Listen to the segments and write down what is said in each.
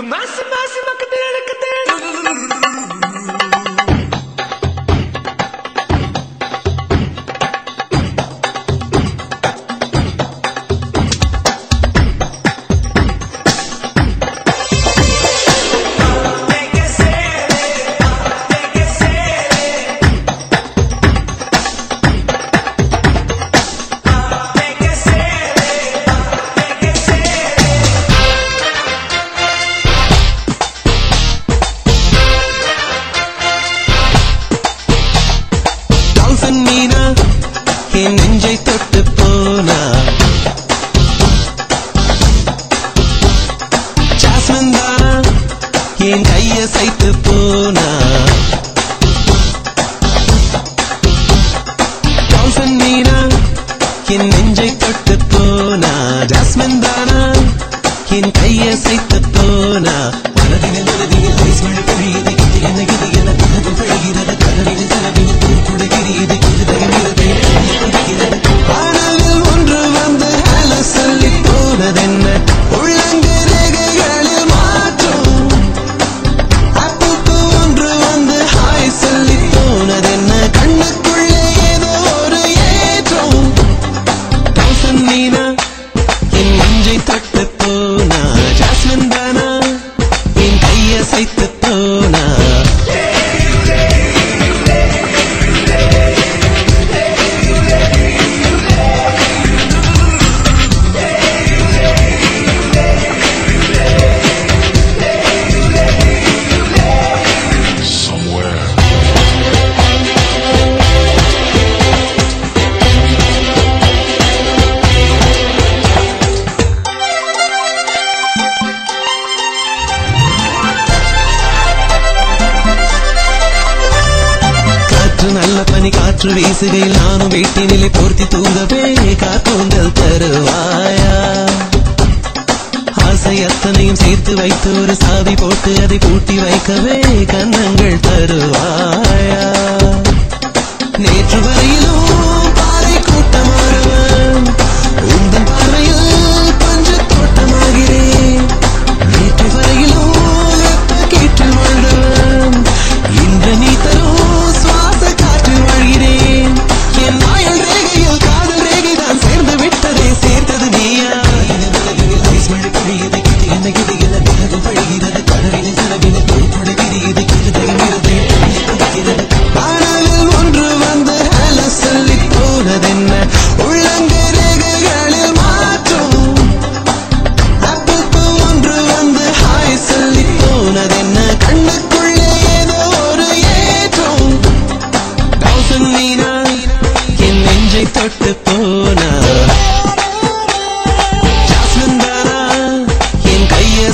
que más y más கையசைத்து போனா You know. காற்று வீசுகையில் நானும் வீட்டினிலே போர்த்தி தூங்கவே காத்தோந்தல் தருவாயா? ஆசை அத்தனையும் சேர்த்து வைத்து ஒரு சாவி போட்டு அதை பூட்டி வைக்கவே கன்னங்கள் தருவா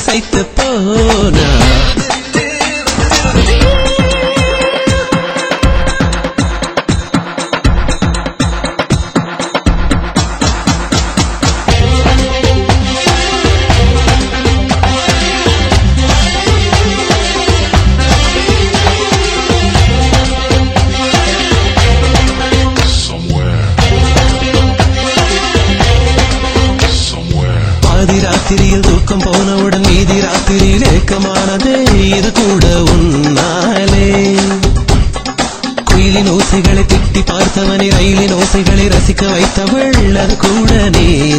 கைத்து போனா. பாதிராத்திரியில் தூக்கம் போன வீதி ராத்திரி ஏக்கமானதே இது கூட உன்னாலே. குயிலின் ஓசைகளை திட்டி பார்த்தவனை ரயிலின் ஓசைகளை ரசிக்க வைத்தவள் அது கூட நீ.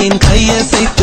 என் கையசைத்து